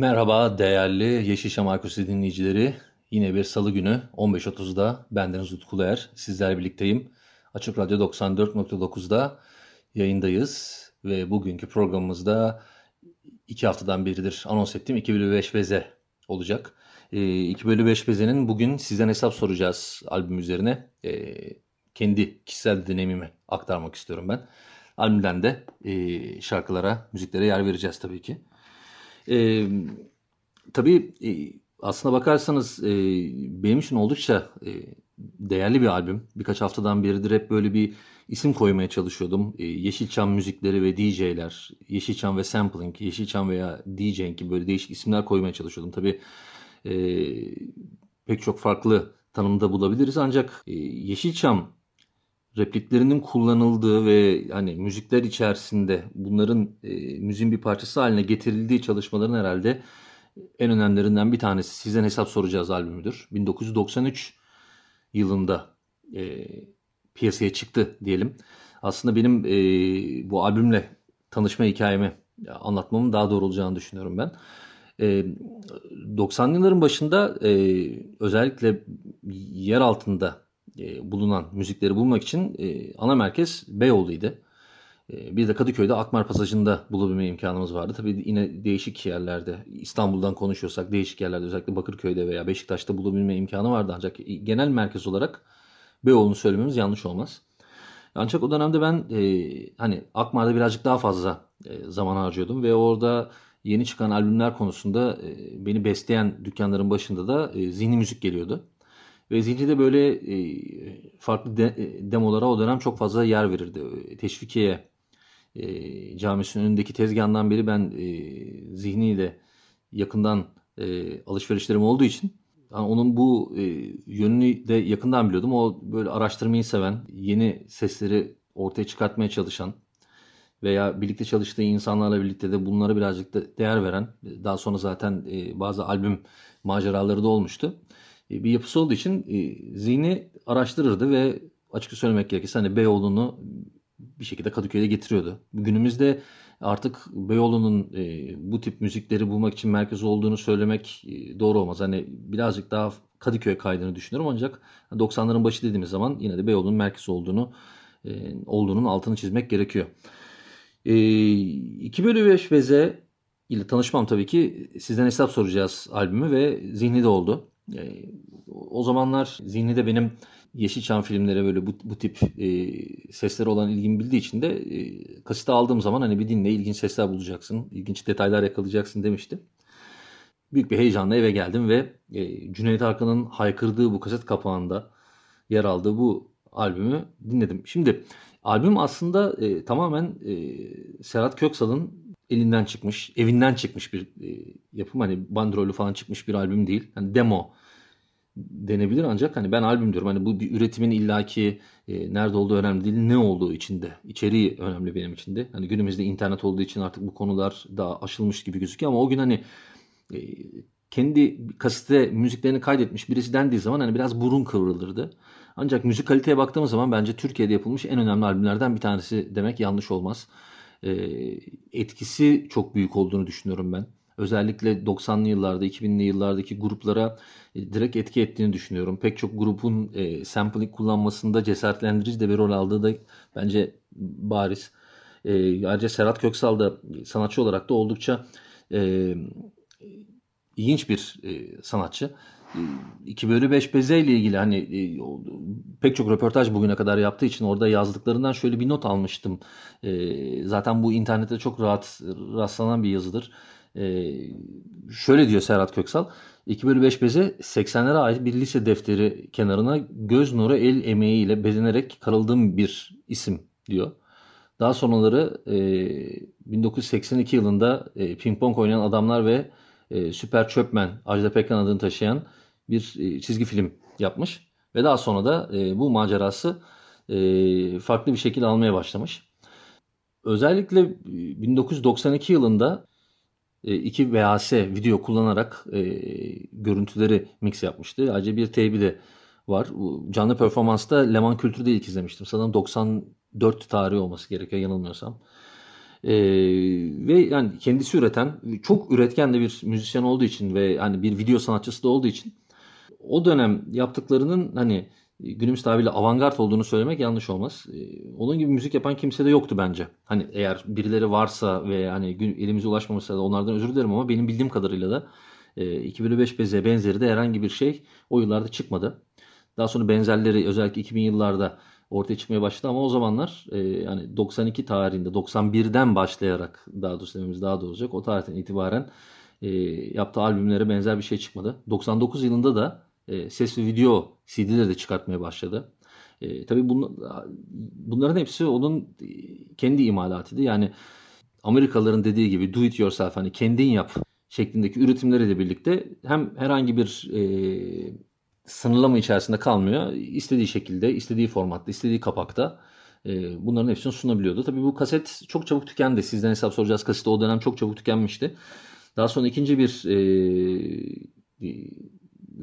Merhaba değerli Yeşilçam Arkusu dinleyicileri. Yine bir salı günü 15.30'da bendeniz Utku Uluer. Sizlerle birlikteyim. Açık Radyo 94.9'da yayındayız. Ve bugünkü programımızda iki haftadan beridir anons ettiğim 2 bölü 5 beze olacak. E, 2 bölü 5 bezenin bugün sizden hesap soracağız albüm üzerine. E, kendi kişisel deneyimimi aktarmak istiyorum ben. Albümden de e, şarkılara, müziklere yer vereceğiz tabii ki. E, tabii e, aslına bakarsanız e, benim için oldukça e, değerli bir albüm. Birkaç haftadan beridir hep böyle bir isim koymaya çalışıyordum. E, Yeşilçam müzikleri ve DJ'ler, Yeşilçam ve sampling, Yeşilçam veya DJing gibi böyle değişik isimler koymaya çalışıyordum. Tabii e, pek çok farklı tanımda bulabiliriz ancak e, Yeşilçam repliklerinin kullanıldığı ve hani müzikler içerisinde bunların e, müziğin bir parçası haline getirildiği çalışmaların herhalde en önemlilerinden bir tanesi Sizden Hesap Soracağız albümüdür. 1993 yılında e, piyasaya çıktı diyelim. Aslında benim e, bu albümle tanışma hikayemi anlatmamın daha doğru olacağını düşünüyorum ben. E, 90'lı yılların başında e, özellikle yer altında e, bulunan müzikleri bulmak için e, ana merkez Beyoğlu'ydu. E, bir de Kadıköy'de Akmar Pasajı'nda bulabilme imkanımız vardı. Tabii yine değişik yerlerde İstanbul'dan konuşuyorsak değişik yerlerde özellikle Bakırköy'de veya Beşiktaş'ta bulabilme imkanı vardı. Ancak genel merkez olarak Beyoğlu'nu söylememiz yanlış olmaz. Ancak o dönemde ben e, hani Akmar'da birazcık daha fazla e, zaman harcıyordum ve orada yeni çıkan albümler konusunda e, beni besleyen dükkanların başında da e, zihni müzik geliyordu. Ve Zihni'de böyle e, farklı de, e, demolara o dönem çok fazla yer verirdi. Teşvikiye e, camisinin önündeki tezgahından beri ben e, Zihni ile yakından e, alışverişlerim olduğu için yani onun bu e, yönünü de yakından biliyordum. O böyle araştırmayı seven, yeni sesleri ortaya çıkartmaya çalışan veya birlikte çalıştığı insanlarla birlikte de bunlara birazcık da değer veren, daha sonra zaten e, bazı albüm maceraları da olmuştu. E, bir yapısı olduğu için e, zihni araştırırdı ve açık söylemek gerekirse hani Beyoğlu'nu bir şekilde Kadıköy'e getiriyordu. Günümüzde artık Beyoğlu'nun e, bu tip müzikleri bulmak için merkez olduğunu söylemek e, doğru olmaz. Hani birazcık daha Kadıköy kaydını düşünüyorum ancak 90'ların başı dediğimiz zaman yine de Beyoğlu'nun merkez olduğunu e, olduğunun altını çizmek gerekiyor. E, 2 bölü 5 beze ile tanışmam tabii ki sizden hesap soracağız albümü ve zihni de oldu. E, o zamanlar zihni de benim Yeşilçam filmlere böyle bu, bu tip e, sesleri olan ilgimi bildiği için de e, kaseti aldığım zaman hani bir dinle ilginç sesler bulacaksın, ilginç detaylar yakalayacaksın demişti. Büyük bir heyecanla eve geldim ve e, Cüneyt Arkın'ın haykırdığı bu kaset kapağında yer aldığı bu albümü dinledim. Şimdi albüm aslında e, tamamen e, Serhat Köksal'ın elinden çıkmış, evinden çıkmış bir e, yapım. Hani bandrolü falan çıkmış bir albüm değil. Hani demo denebilir ancak hani ben albüm diyorum. Hani bu bir üretimin illaki e, nerede olduğu önemli değil. Ne olduğu içinde. içeriği önemli benim için de. Hani günümüzde internet olduğu için artık bu konular daha aşılmış gibi gözüküyor ama o gün hani e, kendi kasete müziklerini kaydetmiş birisi dendiği zaman hani biraz burun kıvrılırdı. Ancak müzik kaliteye baktığımız zaman bence Türkiye'de yapılmış en önemli albümlerden bir tanesi demek yanlış olmaz. E, etkisi çok büyük olduğunu düşünüyorum ben özellikle 90'lı yıllarda 2000'li yıllardaki gruplara e, direkt etki ettiğini düşünüyorum. Pek çok grubun e, sampling kullanmasında cesaretlendirici de bir rol aldığı da bence bariz. E, ayrıca Serhat Köksal da sanatçı olarak da oldukça e, ilginç bir e, sanatçı. 2 bölü 5 beze ile ilgili hani e, pek çok röportaj bugüne kadar yaptığı için orada yazdıklarından şöyle bir not almıştım. E, zaten bu internette çok rahat rastlanan bir yazıdır. Ee, şöyle diyor Serhat Köksal. 2 bölü 5 beze 80'lere ait bir lise defteri kenarına göz nuru el emeğiyle bezenerek karıldığım bir isim diyor. Daha sonraları e, 1982 yılında e, ping pong oynayan adamlar ve e, Süper Çöpmen, Ajda Pekkan adını taşıyan bir e, çizgi film yapmış. Ve daha sonra da e, bu macerası e, farklı bir şekilde almaya başlamış. Özellikle 1992 yılında iki VHS video kullanarak görüntüleri mix yapmıştı. Ayrıca bir teybi de var. Canlı performansta Leman Kültür'de ilk izlemiştim. Sanırım 94 tarihi olması gerekiyor yanılmıyorsam. Ee, ve yani kendisi üreten, çok üretken de bir müzisyen olduğu için ve hani bir video sanatçısı da olduğu için o dönem yaptıklarının hani günümüz tabiriyle avantgard olduğunu söylemek yanlış olmaz. Ee, onun gibi müzik yapan kimse de yoktu bence. Hani eğer birileri varsa ve hani elimize ulaşmamışsa da onlardan özür dilerim ama benim bildiğim kadarıyla da e, 2005 beze benzeri de herhangi bir şey o yıllarda çıkmadı. Daha sonra benzerleri özellikle 2000 yıllarda ortaya çıkmaya başladı ama o zamanlar e, yani 92 tarihinde 91'den başlayarak daha doğrusu dememiz daha doğru olacak. O tarihten itibaren e, yaptığı albümlere benzer bir şey çıkmadı. 99 yılında da e, ses ve video CD'leri de çıkartmaya başladı. E, tabii bun, bunların hepsi onun kendi imalatıydı. Yani Amerikalıların dediği gibi do it yourself hani kendin yap şeklindeki üretimleriyle birlikte hem herhangi bir e, sınırlama içerisinde kalmıyor. İstediği şekilde, istediği formatta, istediği kapakta e, bunların hepsini sunabiliyordu. Tabii bu kaset çok çabuk tükendi. Sizden hesap soracağız kaseti o dönem çok çabuk tükenmişti. Daha sonra ikinci bir e, e,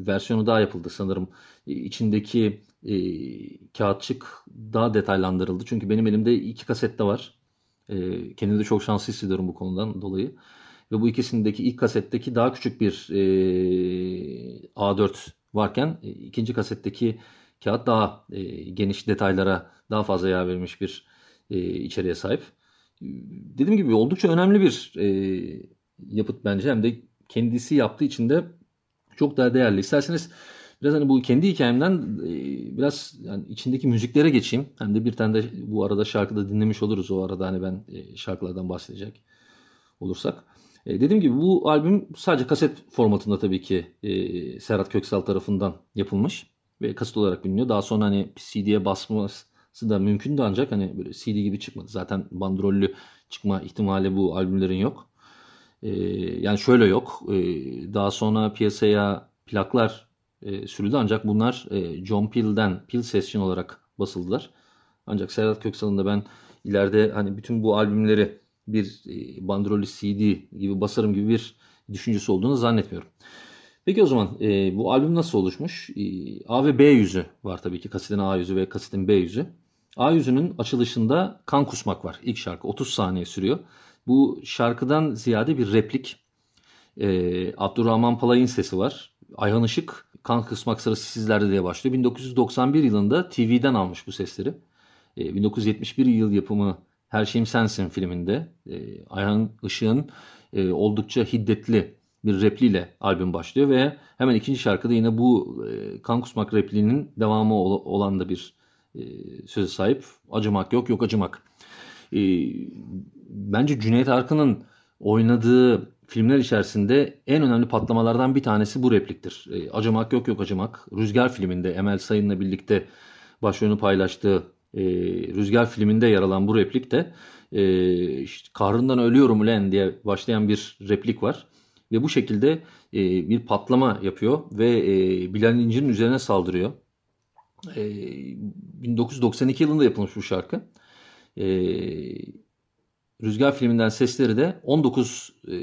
versiyonu daha yapıldı sanırım. E, içindeki e, kağıtçık daha detaylandırıldı. Çünkü benim elimde iki kaset de var. E, kendimi de çok şanslı hissediyorum bu konudan dolayı. Ve bu ikisindeki ilk kasetteki daha küçük bir e, A4 varken e, ikinci kasetteki kağıt daha e, geniş detaylara daha fazla yer verilmiş bir e, içeriğe sahip. Dediğim gibi oldukça önemli bir e, yapıt bence hem de kendisi yaptığı için de çok daha değerli. İsterseniz biraz hani bu kendi hikayemden e, biraz yani içindeki müziklere geçeyim. Hem de bir tane de bu arada şarkıda dinlemiş oluruz o arada hani ben e, şarkılardan bahsedecek olursak. E, dediğim gibi bu albüm sadece kaset formatında tabii ki Serhat Köksal tarafından yapılmış ve kaset olarak biliniyor. Daha sonra hani CD'ye basması da mümkündü ancak hani böyle CD gibi çıkmadı. Zaten bandrollü çıkma ihtimali bu albümlerin yok. E, yani şöyle yok. E, daha sonra piyasaya plaklar e, sürüldü ancak bunlar e, John Peel'den Peel Session olarak basıldılar. Ancak Serhat Köksal'ın da ben ileride hani bütün bu albümleri bir e, bandrolü CD gibi basarım gibi bir düşüncesi olduğunu zannetmiyorum. Peki o zaman e, bu albüm nasıl oluşmuş? E, A ve B yüzü var tabii ki. Kasetin A yüzü ve kasetin B yüzü. A yüzünün açılışında Kan Kusmak var. İlk şarkı 30 saniye sürüyor. Bu şarkıdan ziyade bir replik. E, Abdurrahman Palay'ın sesi var. Ayhan Işık Kan Kusmak sırası sizlerde diye başlıyor. 1991 yılında TV'den almış bu sesleri. E, 1971 yıl yapımı her Şeyim Sensin filminde e, Ayhan Işık'ın e, oldukça hiddetli bir repliyle albüm başlıyor ve hemen ikinci şarkıda yine bu e, kan kusmak repliğinin devamı ol, olan da bir e, söze sahip. Acımak yok yok acımak. E, bence Cüneyt Arkın'ın oynadığı filmler içerisinde en önemli patlamalardan bir tanesi bu repliktir. E, acımak yok yok acımak. Rüzgar filminde Emel Sayın'la birlikte başrolünü paylaştığı e, Rüzgar filminde yer alan bu replik de e, işte, kahrından ölüyorum ulen diye başlayan bir replik var. Ve bu şekilde e, bir patlama yapıyor ve e, Bilal İnci'nin üzerine saldırıyor. E, 1992 yılında yapılmış bu şarkı. E, Rüzgar filminden sesleri de 19 e,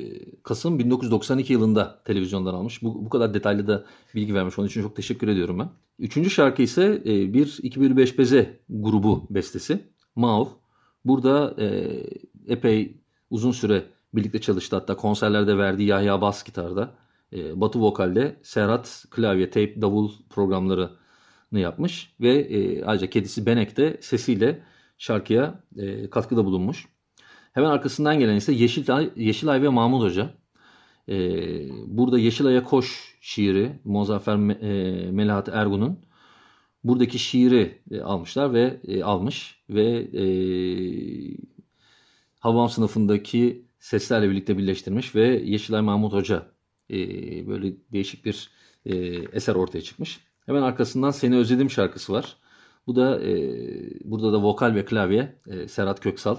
Kasım 1992 yılında televizyondan almış. Bu, bu kadar detaylı da bilgi vermiş. Onun için çok teşekkür ediyorum ben. Üçüncü şarkı ise e, bir 2005 Beze grubu bestesi. Mav. Burada e, epey uzun süre birlikte çalıştı. Hatta konserlerde verdiği Yahya bas gitarda. E, Batı vokalde Serhat klavye, tape, davul programlarını yapmış. Ve e, ayrıca kedisi Benek de sesiyle şarkıya e, katkıda bulunmuş. Hemen arkasından gelen ise Yeşilay, Yeşilay ve Mahmut Hoca. Ee, burada Yeşilay'a Koş şiiri Muzaffer e, Melahat Ergun'un buradaki şiiri e, almışlar ve e, almış ve e, Havam sınıfındaki seslerle birlikte birleştirmiş ve Yeşilay Mahmut Hoca e, böyle değişik bir e, eser ortaya çıkmış. Hemen arkasından Seni Özledim şarkısı var. Bu da e, burada da vokal ve klavye e, Serhat Köksal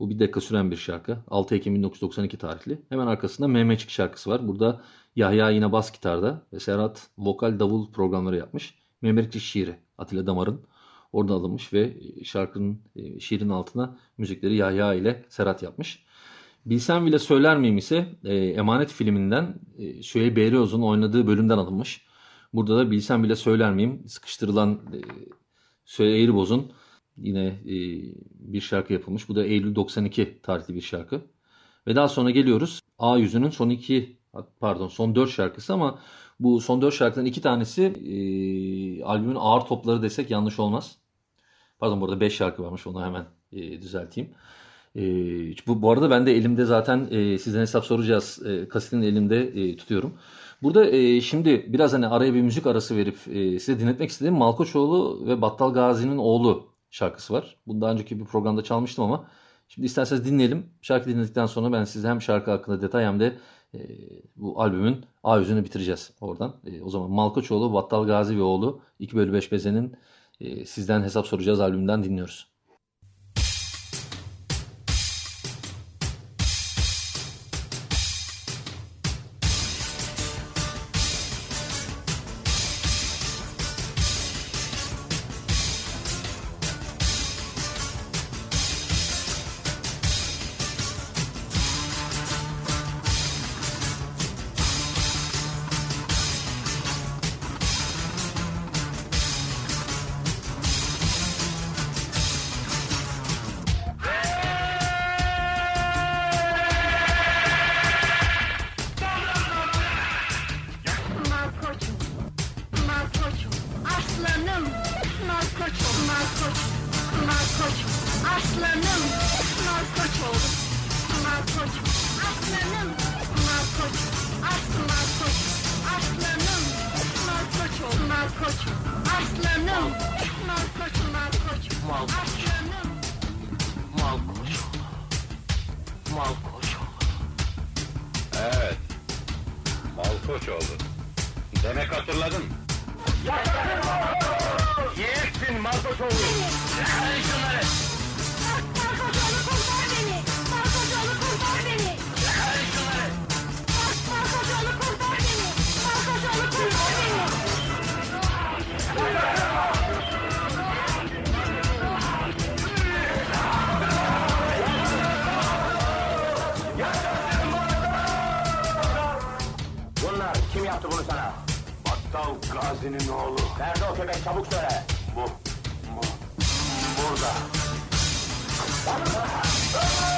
Bu bir dakika süren bir şarkı. 6 Ekim 1992 tarihli. Hemen arkasında Mehmetçik şarkısı var. Burada Yahya yine bas gitarda ve Serhat vokal davul programları yapmış. Mehmetçik şiiri Atilla Damar'ın oradan alınmış ve şarkının e, şiirin altına müzikleri Yahya ile Serhat yapmış. Bilsem bile söyler miyim ise e, Emanet filminden e, Şüheyb Beyroz'un oynadığı bölümden alınmış. Burada da Bilsem bile söyler miyim sıkıştırılan e, Söyle Eğriboz'un yine e, bir şarkı yapılmış. Bu da Eylül 92 tarihli bir şarkı. Ve daha sonra geliyoruz A yüzünün son iki pardon son dört şarkısı ama bu son dört şarkıdan iki tanesi e, albümün ağır topları desek yanlış olmaz. Pardon burada beş şarkı varmış onu hemen e, düzelteyim. E, bu, bu arada ben de elimde zaten e, sizden hesap soracağız. E, kasetin elimde e, tutuyorum. Burada e, şimdi biraz hani araya bir müzik arası verip e, size dinletmek istediğim Malkoçoğlu ve Battal Gazi'nin oğlu şarkısı var. Bunu daha önceki bir programda çalmıştım ama şimdi isterseniz dinleyelim. Şarkı dinledikten sonra ben size hem şarkı hakkında detay hem de e, bu albümün A yüzünü bitireceğiz oradan. E, o zaman Malkoçoğlu, Battal Gazi ve oğlu 2 bölü 5 bezenin e, sizden hesap soracağız albümünden dinliyoruz. Evet. Malkoçoğlu. Demek hatırladın. Yaşasın Malkoçoğlu! Yiğitsin Malkoçoğlu! yaptı bunu sana? Battal Gazi'nin oğlu. Nerede o köpek çabuk söyle. Bu, bu, burada. Burada.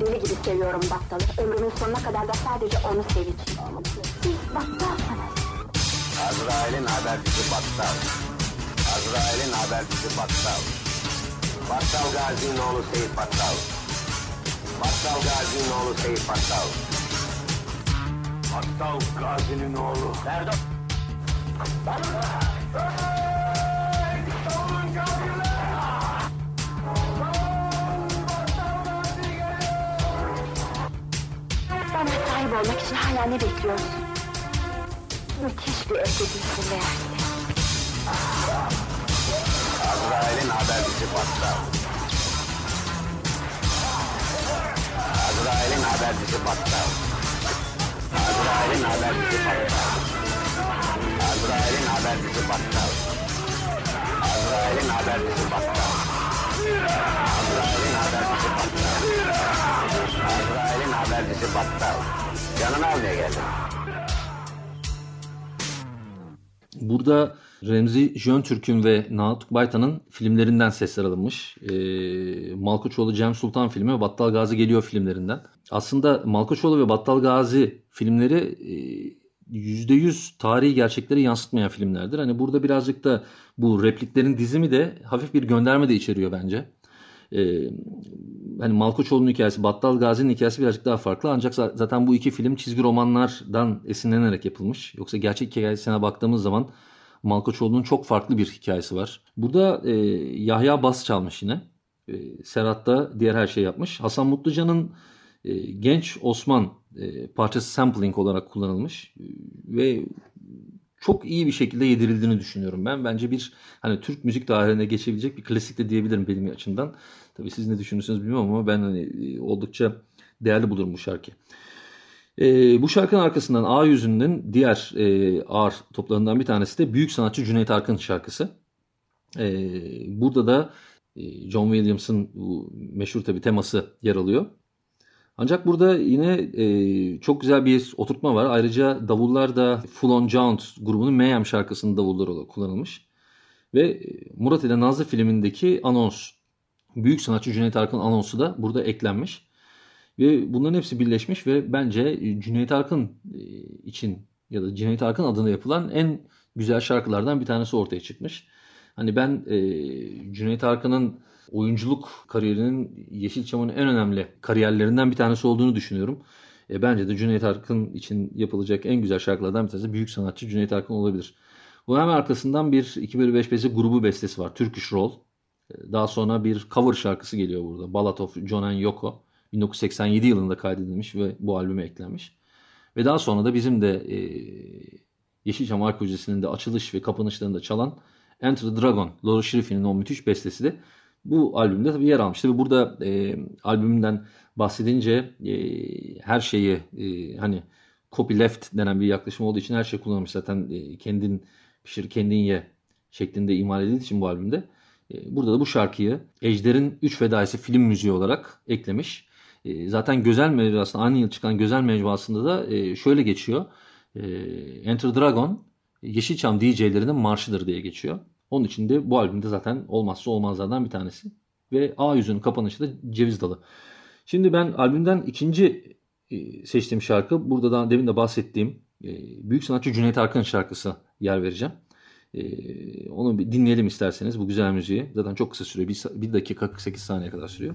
Deli gibi seviyorum Battal'ı. Ömrümün sonuna kadar da sadece onu seveceğim. Siz Battal'sınız. Azrail'in habercisi Battal. Azrail'in habercisi Battal. Battal Gazi'nin oğlu Seyit Battal. Battal Gazi'nin oğlu Seyit Battal. Battal Gazi'nin oğlu. Ferdo. Bana sahip olmak için hala ne bekliyorsun? Müthiş bir öteki meğerse. Azrail'in habercisi Battal. Azrail'in habercisi Battal. Azrail'in habercisi Battal. Azrail'in habercisi Battal. Azrail'in habercisi Battal. Azrail'in Battal. Azrail'in habercisi Battal. almaya geldim. Burada Remzi Jöntürk'ün ve Naat Baytan'ın filmlerinden sesler alınmış. E, Malkoçoğlu Cem Sultan filmi ve Battal Gazi Geliyor filmlerinden. Aslında Malkoçoğlu ve Battal Gazi filmleri e, %100 tarihi gerçekleri yansıtmayan filmlerdir. Hani burada birazcık da bu repliklerin dizimi de hafif bir gönderme de içeriyor bence. Ee, hani Malkoçoğlu'nun hikayesi, Battal Gazi'nin hikayesi birazcık daha farklı. Ancak zaten bu iki film çizgi romanlardan esinlenerek yapılmış. Yoksa gerçek hikayesine baktığımız zaman Malkoçoğlu'nun çok farklı bir hikayesi var. Burada e, Yahya Bas çalmış yine. E, Serhat da diğer her şeyi yapmış. Hasan Mutlucan'ın e, Genç Osman e, parçası sampling olarak kullanılmış. E, ve çok iyi bir şekilde yedirildiğini düşünüyorum ben. Bence bir hani Türk müzik tarihine geçebilecek bir klasik de diyebilirim benim açımdan. Tabii siz ne düşünürsünüz bilmiyorum ama ben hani e, oldukça değerli bulurum bu şarkı. E, bu şarkının arkasından A yüzünün diğer e, ağır toplarından bir tanesi de büyük sanatçı Cüneyt Arkın şarkısı. E, burada da e, John Williams'ın meşhur tabi teması yer alıyor. Ancak burada yine e, çok güzel bir oturtma var. Ayrıca davullar da Full On Jaunt grubunun Mayhem şarkısının davulları olarak kullanılmış. Ve e, Murat ile Nazlı filmindeki anons, büyük sanatçı Cüneyt Arkın anonsu da burada eklenmiş. Ve bunların hepsi birleşmiş ve bence Cüneyt Arkın e, için ya da Cüneyt Arkın adına yapılan en güzel şarkılardan bir tanesi ortaya çıkmış. Hani ben e, Cüneyt Arkın'ın oyunculuk kariyerinin Yeşilçam'ın en önemli kariyerlerinden bir tanesi olduğunu düşünüyorum. E, bence de Cüneyt Arkın için yapılacak en güzel şarkılardan bir tanesi büyük sanatçı Cüneyt Arkın olabilir. Bu hemen arkasından bir 2 bölü 5 besi grubu bestesi var. Turkish Roll. E, daha sonra bir cover şarkısı geliyor burada. Ballad of John and Yoko. 1987 yılında kaydedilmiş ve bu albüme eklenmiş. Ve daha sonra da bizim de e, Yeşilçam Arkeolojisi'nin de açılış ve kapanışlarında çalan Enter the Dragon, Laura Schifrin'in o müthiş bestesi de bu albümde tabii yer almıştı. Ve burada e, albümünden bahsedince e, her şeyi e, hani copyleft denen bir yaklaşım olduğu için her şey kullanılmış. Zaten e, kendin pişir kendin ye şeklinde imal edildiği için bu albümde. E, burada da bu şarkıyı Ejder'in 3 Fedaisi film müziği olarak eklemiş. E, zaten Gözel Mecmuası'nda aynı yıl çıkan Gözel Mecmuası'nda da e, şöyle geçiyor. E, Enter Dragon Yeşilçam DJ'lerinin marşıdır diye geçiyor. Onun için de bu albümde zaten olmazsa olmazlardan bir tanesi. Ve A yüzünün kapanışı da Ceviz Dalı. Şimdi ben albümden ikinci e, seçtiğim şarkı burada da demin de bahsettiğim e, büyük sanatçı Cüneyt Arkın şarkısı yer vereceğim. E, onu bir dinleyelim isterseniz bu güzel müziği. Zaten çok kısa sürüyor. 1 dakika 48 saniye kadar sürüyor.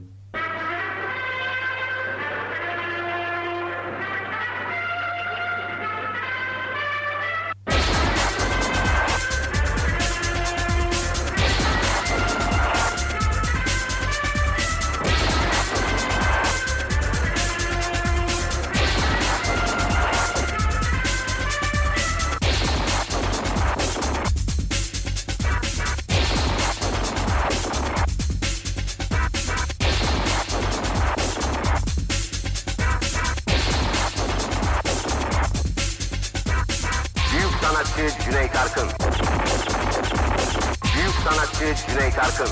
sanatçı Cüney Arkın. Büyük sanatçı Cüney Arkın.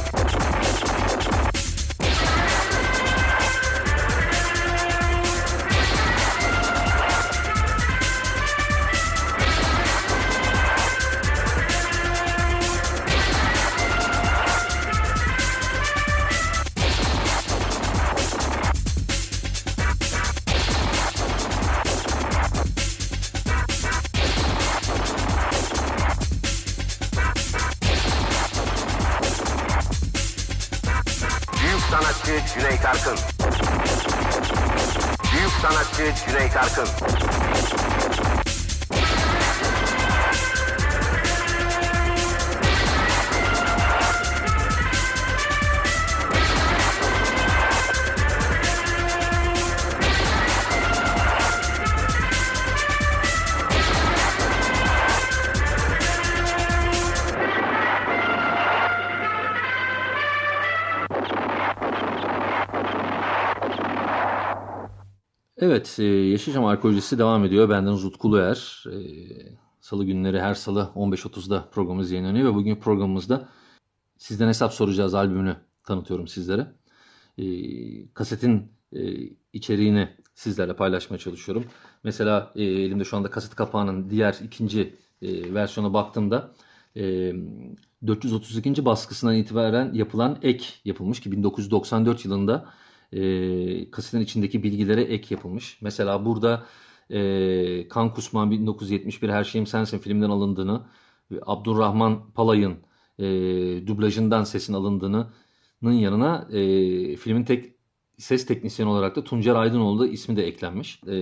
Güney Karkın. Evet, e, Yeşilçam Arkeolojisi devam ediyor. Benden Utku Er. E, salı günleri her salı 15.30'da programımız yayınlanıyor ve bugün programımızda sizden hesap soracağız albümünü tanıtıyorum sizlere. e, kasetin e, içeriğini sizlerle paylaşmaya çalışıyorum. Mesela elimde şu anda kaset kapağının diğer ikinci e, versiyona baktığımda e, 432. baskısından itibaren yapılan ek yapılmış ki 1994 yılında e, kasetin içindeki bilgilere ek yapılmış. Mesela burada e, Kan Kusman 1971 Her Şeyim Sensin filmden alındığını ve Abdurrahman Palay'ın e, dublajından sesin alındığının yanına e, filmin tek ses teknisyeni olarak da Tuncer Aydınoğlu da ismi de eklenmiş. E,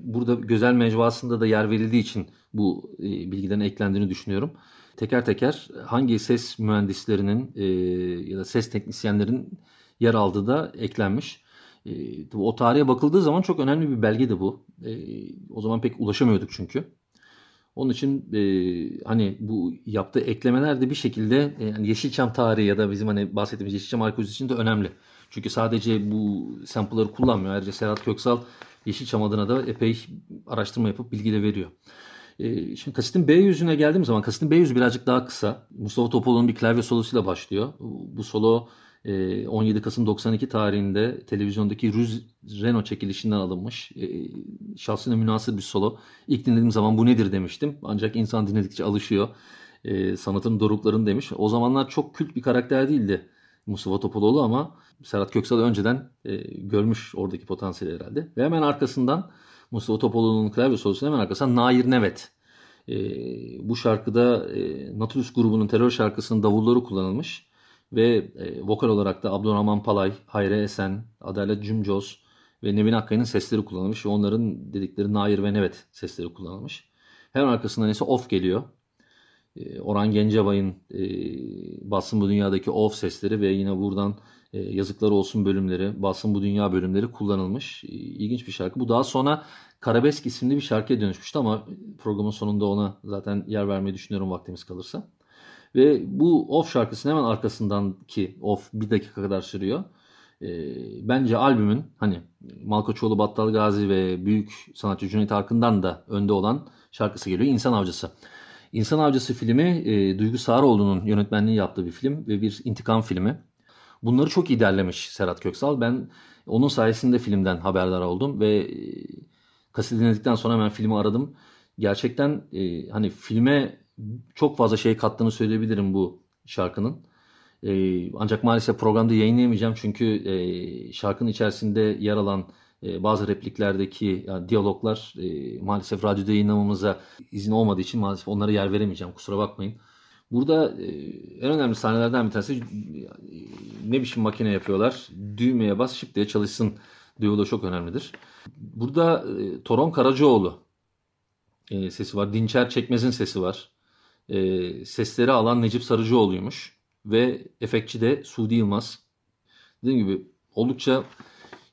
burada Gözel Mecvası'nda da yer verildiği için bu e, bilgilerin eklendiğini düşünüyorum. Teker teker hangi ses mühendislerinin e, ya da ses teknisyenlerin yer aldığı da eklenmiş. E, o tarihe bakıldığı zaman çok önemli bir belge de bu. E, o zaman pek ulaşamıyorduk çünkü. Onun için e, hani bu yaptığı eklemeler de bir şekilde e, yani Yeşilçam tarihi ya da bizim hani bahsettiğimiz Yeşilçam arkeolojisi için de önemli. Çünkü sadece bu sample'ları kullanmıyor. Ayrıca Serhat Köksal Yeşilçam adına da epey araştırma yapıp bilgi de veriyor. E, şimdi kasetin B yüzüne geldiğim zaman kasetin B yüzü birazcık daha kısa. Mustafa Topaloğlu'nun bir klavye solosuyla başlıyor. Bu solo 17 Kasım 92 tarihinde televizyondaki Ruz Renault çekilişinden alınmış. Şahsına münasır bir solo. İlk dinlediğim zaman bu nedir demiştim. Ancak insan dinledikçe alışıyor. Sanatın doruklarını demiş. O zamanlar çok kült bir karakter değildi Mustafa Topaloğlu ama Serhat Köksal önceden görmüş oradaki potansiyeli herhalde. Ve hemen arkasından Mustafa Topaloğlu'nun klavye solosunun hemen arkasından Nair Nevet. bu şarkıda Nautilus grubunun terör şarkısının davulları kullanılmış. Ve e, vokal olarak da Abdurrahman Palay, Hayre Esen, Adalet Cümcoz ve Nevin Akkaya'nın sesleri kullanılmış. Onların dedikleri Nair ve Nevet sesleri kullanılmış. Hemen arkasından ise Off geliyor. E, Orhan Gencebay'ın e, Bassın Bu Dünya'daki Off sesleri ve yine buradan e, Yazıklar Olsun bölümleri, Bassın Bu Dünya bölümleri kullanılmış. E, ilginç bir şarkı. Bu daha sonra Karabesk isimli bir şarkıya dönüşmüştü ama programın sonunda ona zaten yer vermeyi düşünüyorum vaktimiz kalırsa. Ve bu Off şarkısının hemen arkasından ki Off bir dakika kadar sürüyor. E, bence albümün hani Malkoçoğlu Battal Gazi ve büyük sanatçı Cüneyt Arkın'dan da önde olan şarkısı geliyor. İnsan Avcısı. İnsan Avcısı filmi e, Duygu Sağaroğlu'nun yönetmenliği yaptığı bir film ve bir intikam filmi. Bunları çok iyi derlemiş Serhat Köksal. Ben onun sayesinde filmden haberdar oldum ve e, kaseti dinledikten sonra hemen filmi aradım. Gerçekten e, hani filme çok fazla şey kattığını söyleyebilirim bu şarkının. E, ancak maalesef programda yayınlayamayacağım çünkü e, şarkının içerisinde yer alan e, bazı repliklerdeki yani diyaloglar e, maalesef radyoda yayınlamamıza izin olmadığı için maalesef onlara yer veremeyeceğim. Kusura bakmayın. Burada e, en önemli sahnelerden bir tanesi e, ne biçim makine yapıyorlar? Düğmeye bas şıp diye çalışsın diyaloğu çok önemlidir. Burada e, Toron Karacaoğlu e, sesi var. Dinçer Çekmez'in sesi var e, sesleri alan Necip Sarıcıoğlu'ymuş. Ve efektçi de Suudi Yılmaz. Dediğim gibi oldukça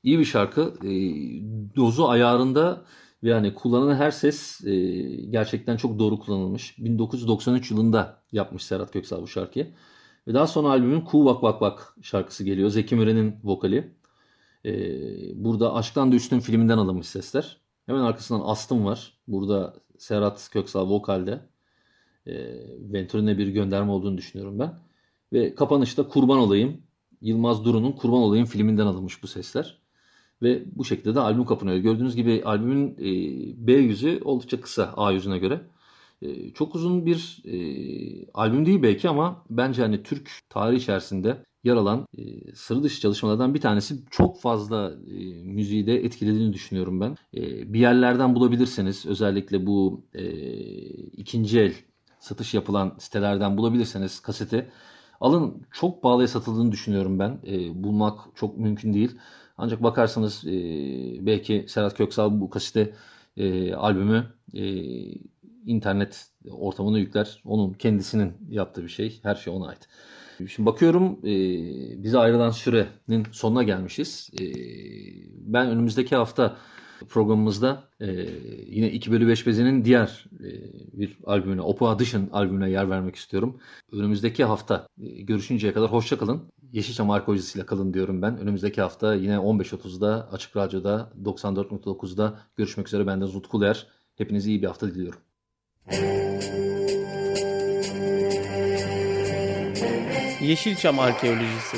iyi bir şarkı. E, dozu ayarında yani kullanılan her ses e, gerçekten çok doğru kullanılmış. 1993 yılında yapmış Serhat Köksal bu şarkıyı. Ve daha sonra albümün Ku Vak Vak Vak şarkısı geliyor. Zeki Müren'in vokali. E, burada Aşktan da Üstün filminden alınmış sesler. Hemen arkasından Astım var. Burada Serhat Köksal vokalde e, Venturi'ne bir gönderme olduğunu düşünüyorum ben. Ve kapanışta Kurban Olayım, Yılmaz Duru'nun Kurban Olayım filminden alınmış bu sesler. Ve bu şekilde de albüm kapanıyor. Gördüğünüz gibi albümün e, B yüzü oldukça kısa A yüzüne göre. E, çok uzun bir e, albüm değil belki ama bence hani Türk tarihi içerisinde yer alan e, sıra dışı çalışmalardan bir tanesi çok fazla e, müziği de etkilediğini düşünüyorum ben. E, bir yerlerden bulabilirseniz özellikle bu e, ikinci el satış yapılan sitelerden bulabilirseniz kaseti alın. Çok pahalıya satıldığını düşünüyorum ben. E, bulmak çok mümkün değil. Ancak bakarsanız e, belki Serhat Köksal bu kasete e, albümü e, internet ortamına yükler. Onun kendisinin yaptığı bir şey. Her şey ona ait. Şimdi bakıyorum e, bize ayrılan sürenin sonuna gelmişiz. E, ben önümüzdeki hafta programımızda e, yine 2 bölü 5 bezinin diğer e, bir albümüne, Opo Audition albümüne yer vermek istiyorum. Önümüzdeki hafta e, görüşünceye kadar hoşça kalın. Yeşilçam arkeolojisiyle kalın diyorum ben. Önümüzdeki hafta yine 15.30'da Açık Radyo'da 94.9'da görüşmek üzere. Ben de Zutkuler. Hepinize iyi bir hafta diliyorum. Yeşilçam arkeolojisi